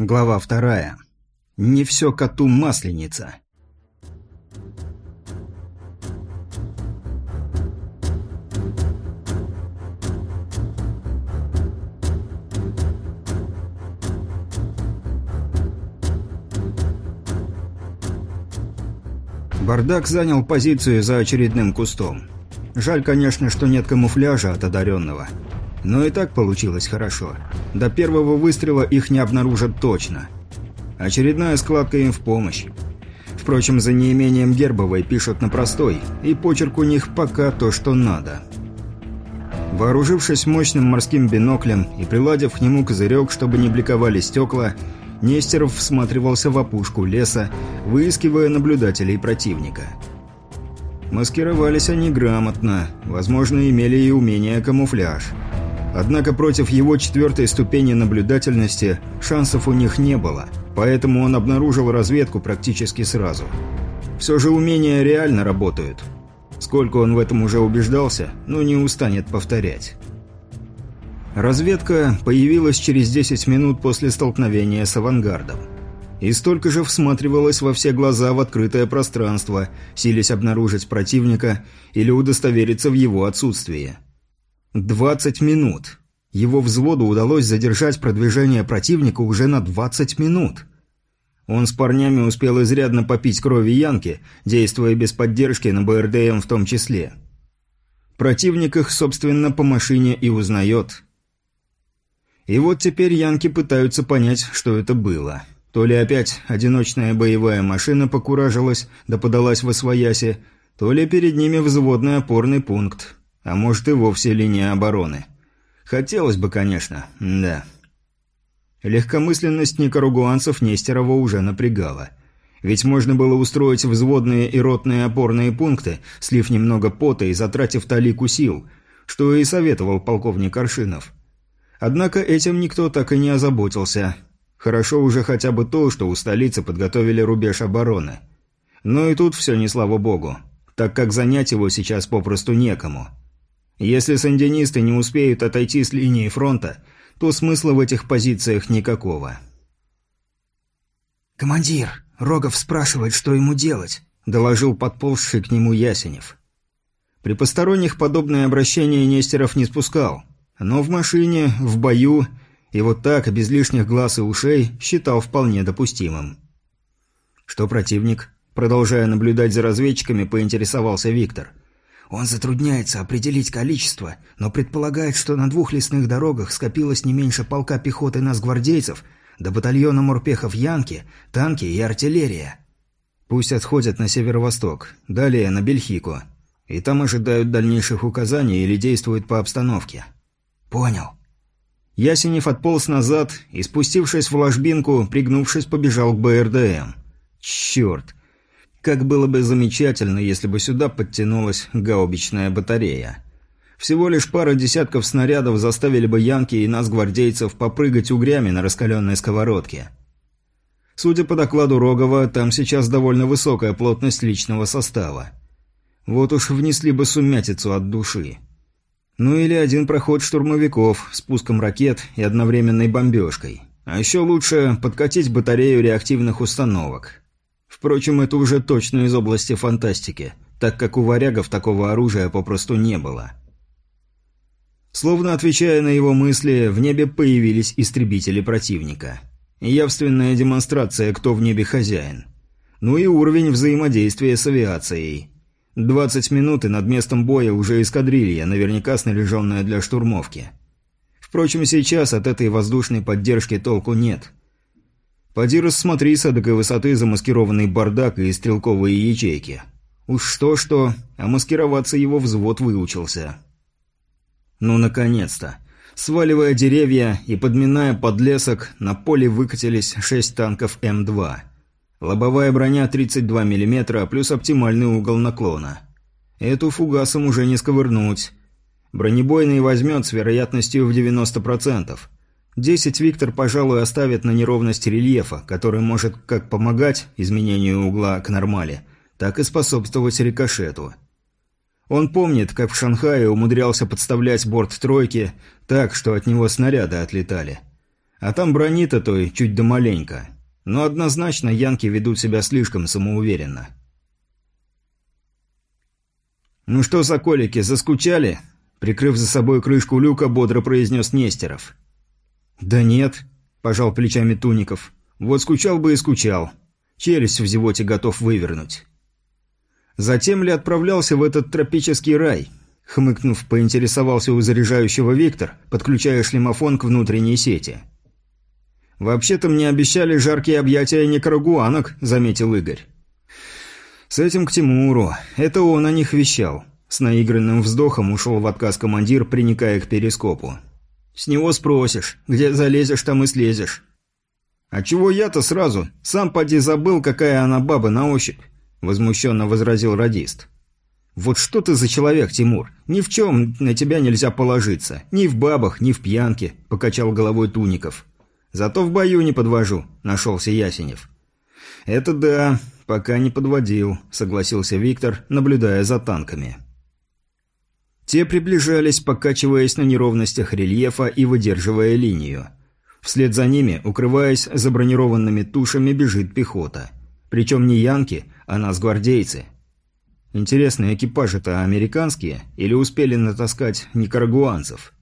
Глава вторая. Не все коту масленица. Бардак занял позицию за очередным кустом. Жаль, конечно, что нет камуфляжа от одаренного. Но и так получилось хорошо. До первого выстрела их не обнаружат точно. Очередная складка им в помощь. Впрочем, за неимением гербовой пишут на простой, и почерк у них пока то, что надо. Вооружившись мощным морским биноклем и приладив к нему козырек, чтобы не бликовали стекла, Нестеров всматривался в опушку леса, выискивая наблюдателей противника. Маскировались они грамотно, возможно, имели и умение камуфляж – Однако против его четвертой ступени наблюдательности шансов у них не было, поэтому он обнаружил разведку практически сразу. Все же умения реально работают. Сколько он в этом уже убеждался, но не устанет повторять. Разведка появилась через 10 минут после столкновения с авангардом. И столько же всматривалась во все глаза в открытое пространство, силясь обнаружить противника или удостовериться в его отсутствии. 20 минут. Его взводу удалось задержать продвижение противника уже на 20 минут. Он с парнями успел изрядно попить крови Янки, действуя без поддержки на БРДМ в том числе. Противник их, собственно, по машине и узнает. И вот теперь Янки пытаются понять, что это было. То ли опять одиночная боевая машина покуражилась, да подалась в освояси, то ли перед ними взводный опорный пункт. А может и вовсе линия обороны. Хотелось бы, конечно, да. Легкомысленность никаругуанцев Нестерова уже напрягала. Ведь можно было устроить взводные и ротные опорные пункты, слив немного пота и затратив талику сил, что и советовал полковник Аршинов. Однако этим никто так и не озаботился. Хорошо уже хотя бы то, что у столицы подготовили рубеж обороны. Но и тут все не слава богу, так как занять его сейчас попросту некому. Если сандинисты не успеют отойти с линии фронта, то смысла в этих позициях никакого. «Командир, Рогов спрашивает, что ему делать», – доложил подползший к нему Ясенев. При посторонних подобное обращение Нестеров не спускал, но в машине, в бою и вот так, без лишних глаз и ушей, считал вполне допустимым. Что противник, продолжая наблюдать за разведчиками, поинтересовался Виктор – он затрудняется определить количество, но предполагает, что на двух лесных дорогах скопилось не меньше полка пехоты нас гвардейцев, до батальона морпехов Янки, танки и артиллерия. Пусть отходят на северо-восток, далее на Бельхику. И там ожидают дальнейших указаний или действуют по обстановке. Понял. Ясенев отполз назад и, спустившись в ложбинку, пригнувшись, побежал к БРДМ. Черт! Как было бы замечательно, если бы сюда подтянулась гаубичная батарея. Всего лишь пара десятков снарядов заставили бы янки и нас, гвардейцев, попрыгать угрями на раскаленной сковородке. Судя по докладу Рогова, там сейчас довольно высокая плотность личного состава. Вот уж внесли бы сумятицу от души. Ну или один проход штурмовиков, спуском ракет и одновременной бомбежкой. А еще лучше подкатить батарею реактивных установок. Впрочем, это уже точно из области фантастики, так как у варягов такого оружия попросту не было. Словно отвечая на его мысли, в небе появились истребители противника. Явственная демонстрация, кто в небе хозяин. Ну и уровень взаимодействия с авиацией. 20 минут и над местом боя уже эскадрилья, наверняка снаряженная для штурмовки. Впрочем, сейчас от этой воздушной поддержки толку нет – Поди рассмотри с эдакой высоты замаскированный бардак и стрелковые ячейки. Уж что-что, а маскироваться его взвод выучился. Ну, наконец-то. Сваливая деревья и подминая подлесок, на поле выкатились шесть танков М2. Лобовая броня 32 мм плюс оптимальный угол наклона. Эту фугасом уже не сковырнуть. Бронебойный возьмет с вероятностью в 90%. Десять Виктор, пожалуй, оставит на неровность рельефа, который может как помогать изменению угла к нормали, так и способствовать рикошету. Он помнит, как в Шанхае умудрялся подставлять борт тройки так, что от него снаряды отлетали. А там брони-то той чуть да маленько. Но однозначно янки ведут себя слишком самоуверенно. «Ну что, соколики, заскучали?» Прикрыв за собой крышку люка, бодро произнес Нестеров. «Да нет», – пожал плечами Туников. «Вот скучал бы и скучал. Челюсть в зевоте готов вывернуть». Затем ли отправлялся в этот тропический рай? Хмыкнув, поинтересовался у заряжающего Виктор, подключая шлемофон к внутренней сети. «Вообще-то мне обещали жаркие объятия некрогуанок», – заметил Игорь. «С этим к Тимуру. Это он о них вещал». С наигранным вздохом ушел в отказ командир, приникая к перископу. «С него спросишь. Где залезешь, там и слезешь». «А чего я-то сразу? Сам поди забыл, какая она баба на ощупь», – возмущенно возразил радист. «Вот что ты за человек, Тимур? Ни в чем на тебя нельзя положиться. Ни в бабах, ни в пьянке», – покачал головой Туников. «Зато в бою не подвожу», – нашелся Ясенев. «Это да, пока не подводил», – согласился Виктор, наблюдая за танками. Те приближались, покачиваясь на неровностях рельефа и выдерживая линию. Вслед за ними, укрываясь за бронированными тушами, бежит пехота. Причем не янки, а нас гвардейцы. Интересно, экипажи-то американские или успели натаскать никарагуанцев?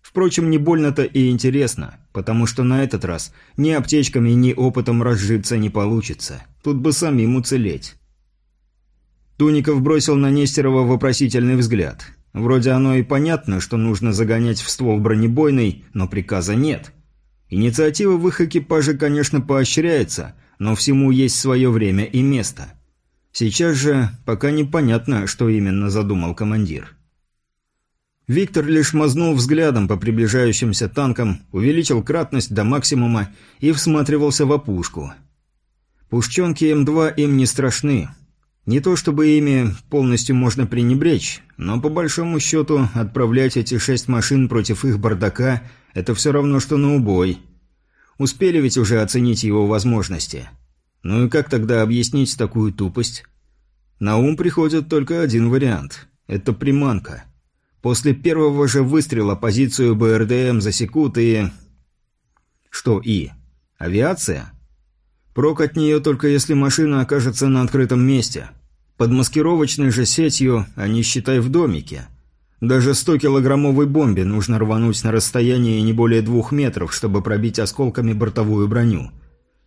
Впрочем, не больно-то и интересно, потому что на этот раз ни аптечками, ни опытом разжиться не получится. Тут бы самим уцелеть. Туников бросил на Нестерова вопросительный взгляд. Вроде оно и понятно, что нужно загонять в ствол бронебойный, но приказа нет. Инициатива в их экипаже, конечно, поощряется, но всему есть свое время и место. Сейчас же пока непонятно, что именно задумал командир. Виктор лишь мазнул взглядом по приближающимся танкам, увеличил кратность до максимума и всматривался в опушку. Пушченки М2 им не страшны, не то чтобы ими полностью можно пренебречь, но по большому счету отправлять эти шесть машин против их бардака – это все равно, что на убой. Успели ведь уже оценить его возможности. Ну и как тогда объяснить такую тупость? На ум приходит только один вариант – это приманка. После первого же выстрела позицию БРДМ засекут и... Что и? Авиация? Прок от нее только если машина окажется на открытом месте. Под маскировочной же сетью, не считай в домике. Даже 100-килограммовой бомбе нужно рвануть на расстоянии не более двух метров, чтобы пробить осколками бортовую броню.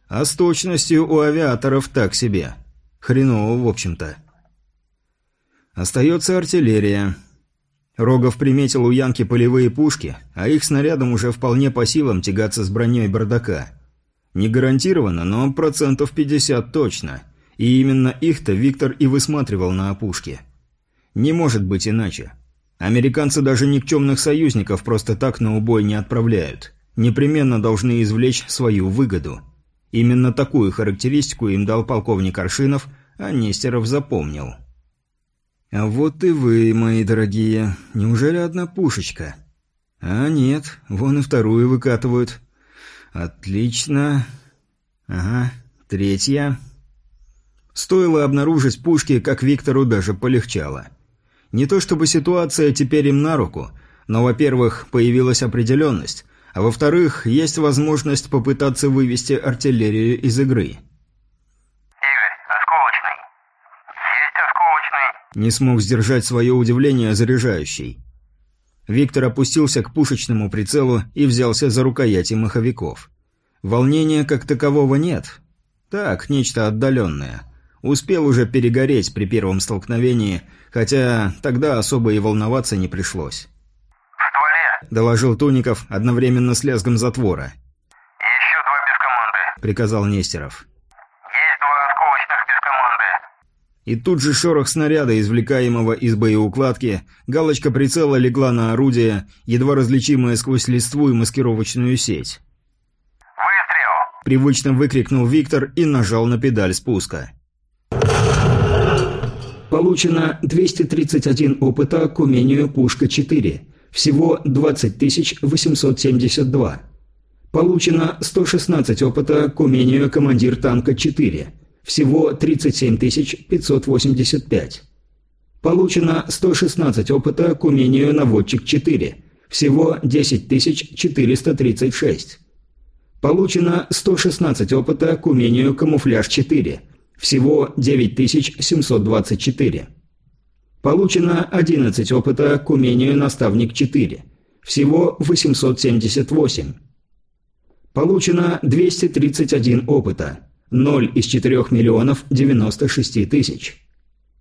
А с точностью у авиаторов так себе. Хреново, в общем-то. Остается артиллерия. Рогов приметил у Янки полевые пушки, а их снарядом уже вполне по силам тягаться с броней бардака. Не гарантированно, но процентов 50 точно. И именно их-то Виктор и высматривал на опушке. Не может быть иначе. Американцы даже никчемных союзников просто так на убой не отправляют. Непременно должны извлечь свою выгоду. Именно такую характеристику им дал полковник Аршинов, а Нестеров запомнил. «А вот и вы, мои дорогие. Неужели одна пушечка?» «А нет, вон и вторую выкатывают. Отлично. Ага, третья. Стоило обнаружить пушки, как Виктору даже полегчало. Не то чтобы ситуация теперь им на руку, но, во-первых, появилась определенность, а во-вторых, есть возможность попытаться вывести артиллерию из игры. «Игорь, осколочный. Есть осколочный!» Не смог сдержать свое удивление заряжающий. Виктор опустился к пушечному прицелу и взялся за рукояти маховиков. Волнения как такового нет. Так, нечто отдаленное. Успел уже перегореть при первом столкновении, хотя тогда особо и волноваться не пришлось. «В стволе!» – доложил Туников одновременно с лязгом затвора. «Еще два без команды!» – приказал Нестеров. «Есть два осколочных без команды!» И тут же шорох снаряда, извлекаемого из боеукладки, галочка прицела легла на орудие, едва различимое сквозь листву и маскировочную сеть. «Выстрел!» Привычно выкрикнул Виктор и нажал на педаль спуска. Получено 231 опыта к умению «Пушка-4». Всего 20 872. Получено 116 опыта к умению «Командир танка-4». Всего 37 585. Получено 116 опыта к умению «Наводчик-4». Всего 10 436. Получено 116 опыта к умению «Камуфляж-4». Всего 9724. Получено 11 опыта к умению «Наставник-4». Всего 878. Получено 231 опыта. 0 из 4 миллионов 96 тысяч.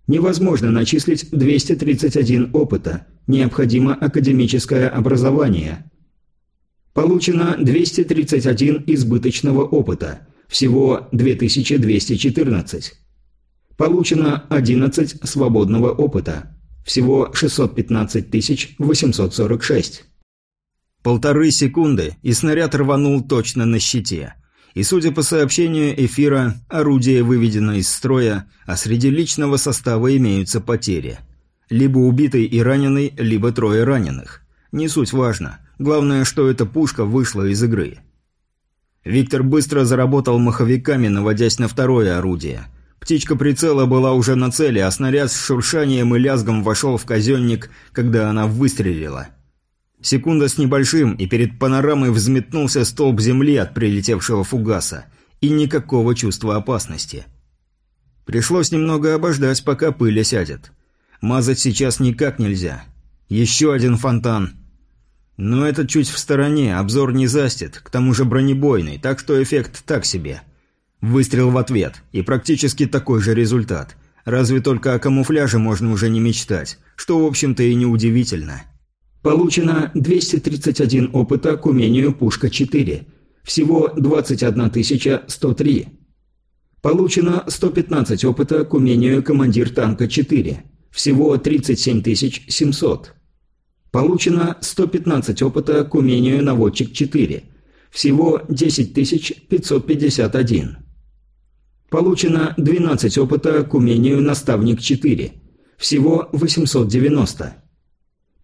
Невозможно начислить 231 опыта. Необходимо академическое образование. Получено 231 избыточного опыта. Всего 2214. Получено 11 свободного опыта. Всего 615 846. Полторы секунды, и снаряд рванул точно на щите. И, судя по сообщению эфира, орудие выведено из строя, а среди личного состава имеются потери. Либо убитый и раненый, либо трое раненых. Не суть важно. Главное, что эта пушка вышла из игры. Виктор быстро заработал маховиками, наводясь на второе орудие. Птичка прицела была уже на цели, а снаряд с шуршанием и лязгом вошел в казенник, когда она выстрелила. Секунда с небольшим, и перед панорамой взметнулся столб земли от прилетевшего фугаса. И никакого чувства опасности. Пришлось немного обождать, пока пыль осядет. Мазать сейчас никак нельзя. Еще один фонтан. Но этот чуть в стороне, обзор не застит, к тому же бронебойный, так что эффект так себе. Выстрел в ответ, и практически такой же результат. Разве только о камуфляже можно уже не мечтать, что, в общем-то, и неудивительно. Получено 231 опыта к умению «Пушка-4». Всего 21 103. Получено 115 опыта к умению «Командир танка-4». Всего 37 700. Получено 115 опыта к умению «Наводчик-4». Всего 10 551. Получено 12 опыта к умению «Наставник-4». Всего 890.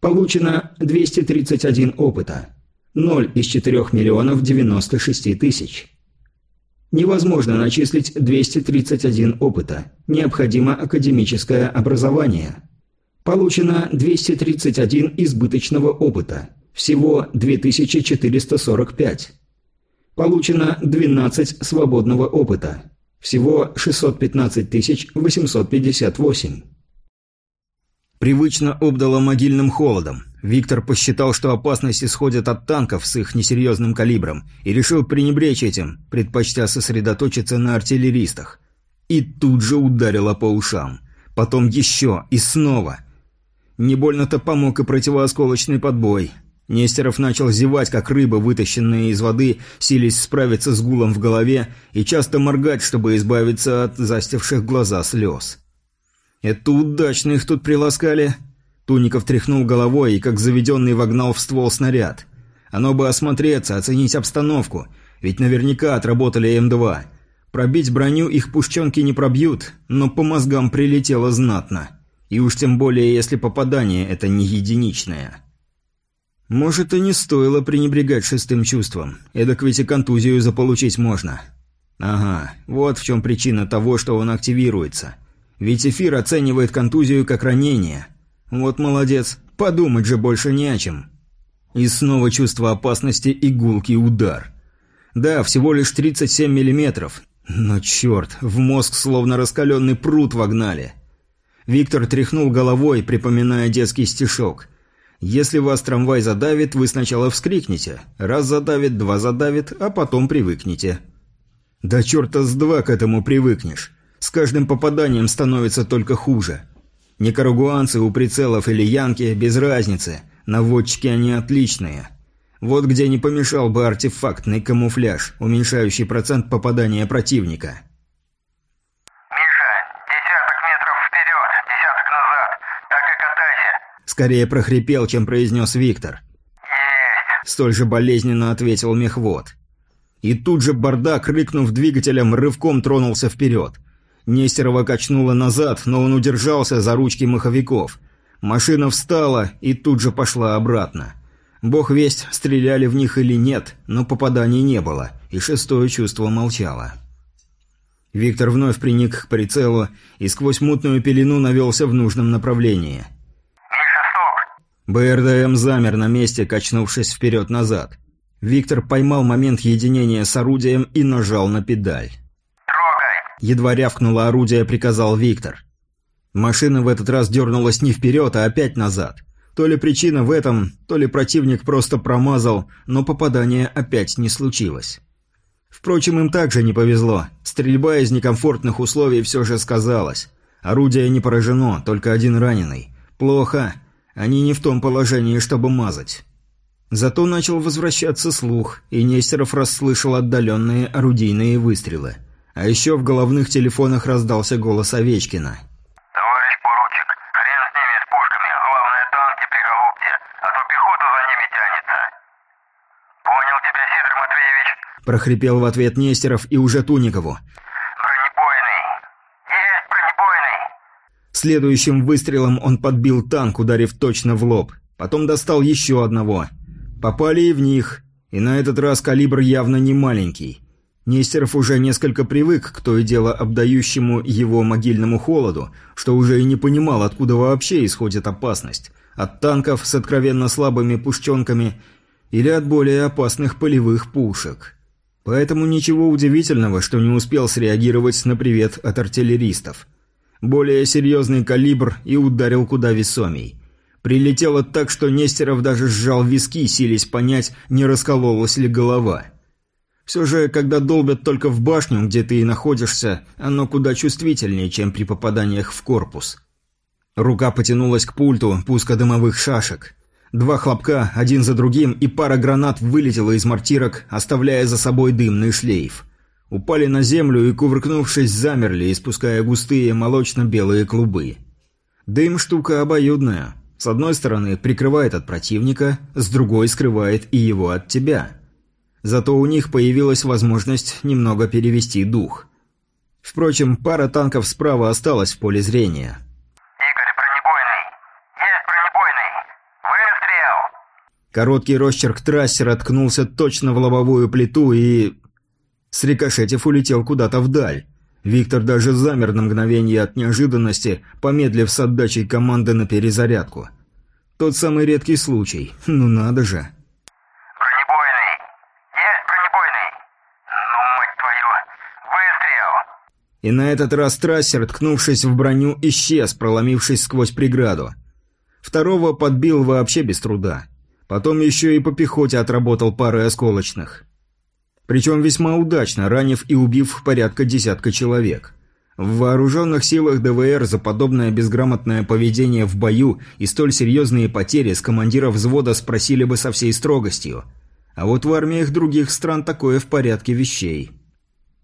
Получено 231 опыта. 0 из 4 миллионов 96 тысяч. Невозможно начислить 231 опыта. Необходимо академическое образование. Получено 231 избыточного опыта. Всего 2445. Получено 12 свободного опыта. Всего 615 858. Привычно обдало могильным холодом. Виктор посчитал, что опасность исходит от танков с их несерьезным калибром, и решил пренебречь этим, предпочтя сосредоточиться на артиллеристах. И тут же ударило по ушам. Потом еще и снова. Не больно-то помог и противоосколочный подбой. Нестеров начал зевать, как рыба, вытащенная из воды, силясь справиться с гулом в голове и часто моргать, чтобы избавиться от застивших глаза слез. «Это удачно их тут приласкали». Туников тряхнул головой и, как заведенный, вогнал в ствол снаряд. Оно бы осмотреться, оценить обстановку, ведь наверняка отработали М2. Пробить броню их пушченки не пробьют, но по мозгам прилетело знатно. И уж тем более, если попадание это не единичное. Может, и не стоило пренебрегать шестым чувством. Эдак ведь и контузию заполучить можно. Ага, вот в чем причина того, что он активируется. Ведь эфир оценивает контузию как ранение. Вот молодец, подумать же больше не о чем. И снова чувство опасности и гулкий удар. Да, всего лишь 37 миллиметров. Но черт, в мозг словно раскаленный пруд вогнали. Виктор тряхнул головой, припоминая детский стишок. «Если вас трамвай задавит, вы сначала вскрикнете. Раз задавит, два задавит, а потом привыкнете». «Да черта с два к этому привыкнешь. С каждым попаданием становится только хуже. Никарагуанцы у прицелов или янки без разницы. Наводчики они отличные. Вот где не помешал бы артефактный камуфляж, уменьшающий процент попадания противника. «Миша, десяток метров вперед, десяток назад. Так и катайся!» Скорее прохрипел, чем произнес Виктор. «Есть!» Столь же болезненно ответил мехвод. И тут же бардак, рыкнув двигателем, рывком тронулся вперед. Нестерова качнуло назад, но он удержался за ручки маховиков. Машина встала и тут же пошла обратно. Бог весть, стреляли в них или нет, но попаданий не было, и шестое чувство молчало. Виктор вновь приник к прицелу и сквозь мутную пелену навелся в нужном направлении. БРДМ замер на месте, качнувшись вперед-назад. Виктор поймал момент единения с орудием и нажал на педаль. Едва рявкнуло орудие, приказал Виктор. Машина в этот раз дернулась не вперед, а опять назад. То ли причина в этом, то ли противник просто промазал, но попадания опять не случилось. Впрочем, им также не повезло. Стрельба из некомфортных условий все же сказалась. Орудие не поражено, только один раненый. Плохо. Они не в том положении, чтобы мазать. Зато начал возвращаться слух, и Нестеров расслышал отдаленные орудийные выстрелы. А еще в головных телефонах раздался голос Овечкина. «Товарищ поручик, хрен с ними, с пушками. Главное, танки приголубьте, а то пехота за ними тянется». «Понял тебя, Сидор Матвеевич. Прохрипел в ответ Нестеров и уже Туникову. Бронебойный. Есть бронебойный». Следующим выстрелом он подбил танк, ударив точно в лоб. Потом достал еще одного. Попали и в них. И на этот раз калибр явно не маленький. Нестеров уже несколько привык к то и дело обдающему его могильному холоду, что уже и не понимал, откуда вообще исходит опасность. От танков с откровенно слабыми пушченками или от более опасных полевых пушек. Поэтому ничего удивительного, что не успел среагировать на привет от артиллеристов. Более серьезный калибр и ударил куда весомей. Прилетело так, что Нестеров даже сжал виски, силясь понять, не раскололась ли голова. Все же, когда долбят только в башню, где ты и находишься, оно куда чувствительнее, чем при попаданиях в корпус. Рука потянулась к пульту пуска дымовых шашек. Два хлопка, один за другим, и пара гранат вылетела из мортирок, оставляя за собой дымный шлейф. Упали на землю и, кувыркнувшись, замерли, испуская густые молочно-белые клубы. Дым – штука обоюдная. С одной стороны, прикрывает от противника, с другой скрывает и его от тебя. Зато у них появилась возможность немного перевести дух. Впрочем, пара танков справа осталась в поле зрения. «Игорь, бронебойный. Есть бронебойный. Выстрел!» Короткий росчерк трассера ткнулся точно в лобовую плиту и... Срикошетив улетел куда-то вдаль. Виктор даже замер на мгновение от неожиданности, помедлив с отдачей команды на перезарядку. Тот самый редкий случай. Ну надо же. «Бронебойный. Есть бронебойный. Ну, мать твою. Выстрел!» И на этот раз трассер, ткнувшись в броню, исчез, проломившись сквозь преграду. Второго подбил вообще без труда. Потом еще и по пехоте отработал парой осколочных. Причем весьма удачно, ранив и убив порядка десятка человек. В вооруженных силах ДВР за подобное безграмотное поведение в бою и столь серьезные потери с командира взвода спросили бы со всей строгостью. А вот в армиях других стран такое в порядке вещей.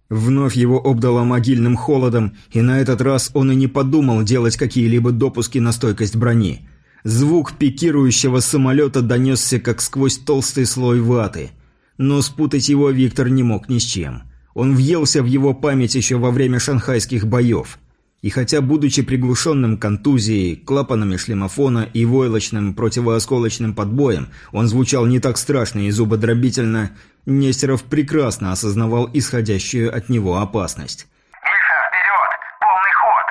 Вновь его обдало могильным холодом, и на этот раз он и не подумал делать какие-либо допуски на стойкость брони. Звук пикирующего самолета донесся как сквозь толстый слой ваты. Но спутать его Виктор не мог ни с чем. Он въелся в его память еще во время шанхайских боев. И хотя, будучи приглушенным контузией, клапанами шлемофона и войлочным противоосколочным подбоем, он звучал не так страшно и зубодробительно, Нестеров прекрасно осознавал исходящую от него опасность. «Миша, вперед! Полный ход!»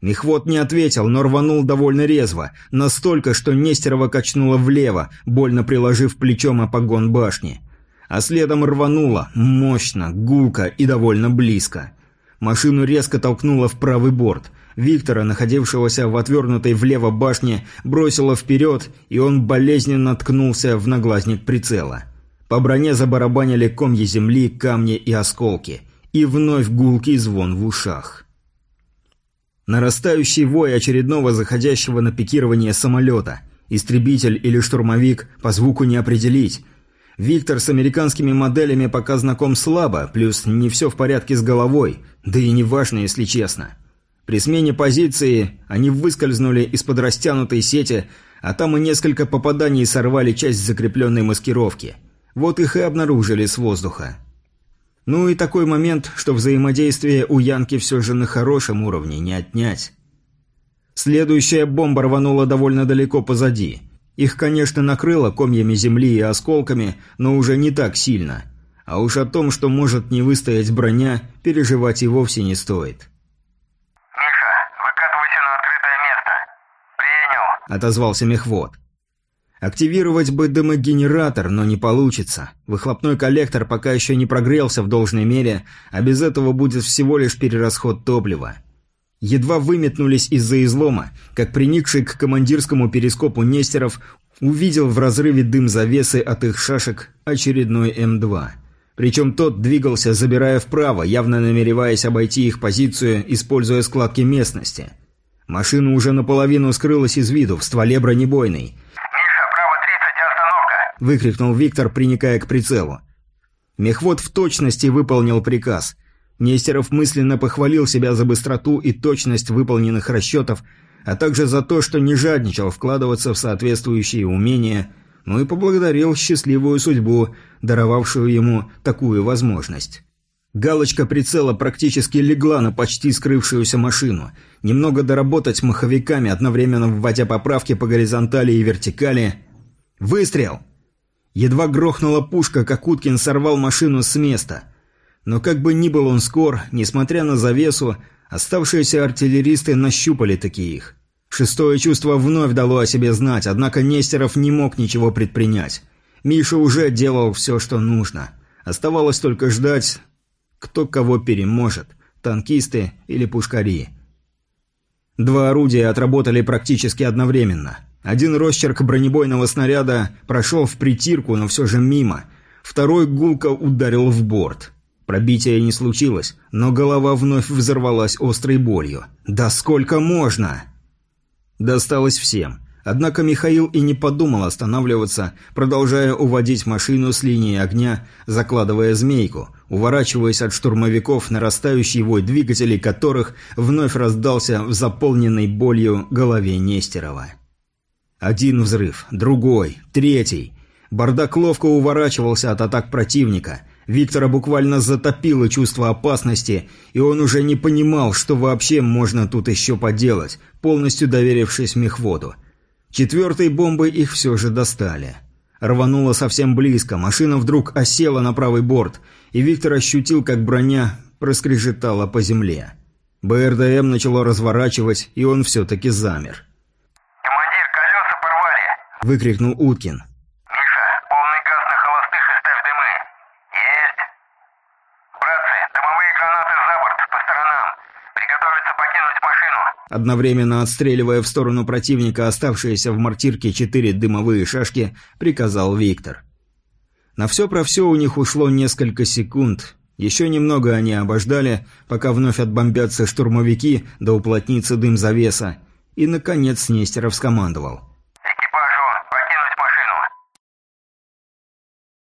Мехвод не ответил, но рванул довольно резво, настолько, что Нестерова качнуло влево, больно приложив плечом о погон башни. А следом рвануло, мощно, гулко и довольно близко. Машину резко толкнуло в правый борт. Виктора, находившегося в отвернутой влево башне, бросило вперед, и он болезненно ткнулся в наглазник прицела. По броне забарабанили комья земли, камни и осколки. И вновь гулкий звон в ушах. Нарастающий вой очередного заходящего на пикирование самолета. Истребитель или штурмовик по звуку не определить. Виктор с американскими моделями пока знаком слабо, плюс не все в порядке с головой, да и не важно, если честно. При смене позиции они выскользнули из-под растянутой сети, а там и несколько попаданий сорвали часть закрепленной маскировки. Вот их и обнаружили с воздуха. Ну и такой момент, что взаимодействие у Янки все же на хорошем уровне, не отнять. Следующая бомба рванула довольно далеко позади. Их, конечно, накрыло комьями земли и осколками, но уже не так сильно. А уж о том, что может не выстоять броня, переживать и вовсе не стоит. «Миша, выкатывайся на открытое место!» «Принял!» Отозвался мехвод. Активировать бы дымогенератор, но не получится. Выхлопной коллектор пока еще не прогрелся в должной мере, а без этого будет всего лишь перерасход топлива. Едва выметнулись из-за излома, как приникший к командирскому перископу Нестеров увидел в разрыве дым завесы от их шашек очередной М2. Причем тот двигался, забирая вправо, явно намереваясь обойти их позицию, используя складки местности. Машина уже наполовину скрылась из виду, в стволе бронебойной – выкрикнул Виктор, приникая к прицелу. Мехвод в точности выполнил приказ. Нестеров мысленно похвалил себя за быстроту и точность выполненных расчетов, а также за то, что не жадничал вкладываться в соответствующие умения, ну и поблагодарил счастливую судьбу, даровавшую ему такую возможность. Галочка прицела практически легла на почти скрывшуюся машину. Немного доработать маховиками, одновременно вводя поправки по горизонтали и вертикали. «Выстрел!» Едва грохнула пушка, как Уткин сорвал машину с места. Но как бы ни был он скор, несмотря на завесу, оставшиеся артиллеристы нащупали такие их. Шестое чувство вновь дало о себе знать, однако Нестеров не мог ничего предпринять. Миша уже делал все, что нужно. Оставалось только ждать, кто кого переможет – танкисты или пушкари. Два орудия отработали практически одновременно – один росчерк бронебойного снаряда прошел в притирку, но все же мимо. Второй гулко ударил в борт. Пробития не случилось, но голова вновь взорвалась острой болью. «Да сколько можно?» Досталось всем. Однако Михаил и не подумал останавливаться, продолжая уводить машину с линии огня, закладывая змейку, уворачиваясь от штурмовиков, нарастающий вой двигателей которых вновь раздался в заполненной болью голове Нестерова. Один взрыв, другой, третий. Бардак ловко уворачивался от атак противника. Виктора буквально затопило чувство опасности, и он уже не понимал, что вообще можно тут еще поделать, полностью доверившись мехводу. Четвертой бомбой их все же достали. Рвануло совсем близко, машина вдруг осела на правый борт, и Виктор ощутил, как броня проскрежетала по земле. БРДМ начало разворачивать, и он все-таки замер. – выкрикнул Уткин. «Миша, полный газ на холостых и ставь дымы. Есть. Братцы, дымовые гранаты за борт, по сторонам. Приготовиться покинуть машину». Одновременно отстреливая в сторону противника оставшиеся в мортирке четыре дымовые шашки, приказал Виктор. На все про все у них ушло несколько секунд. Еще немного они обождали, пока вновь отбомбятся штурмовики, да уплотнится дым завеса. И, наконец, Нестеров скомандовал –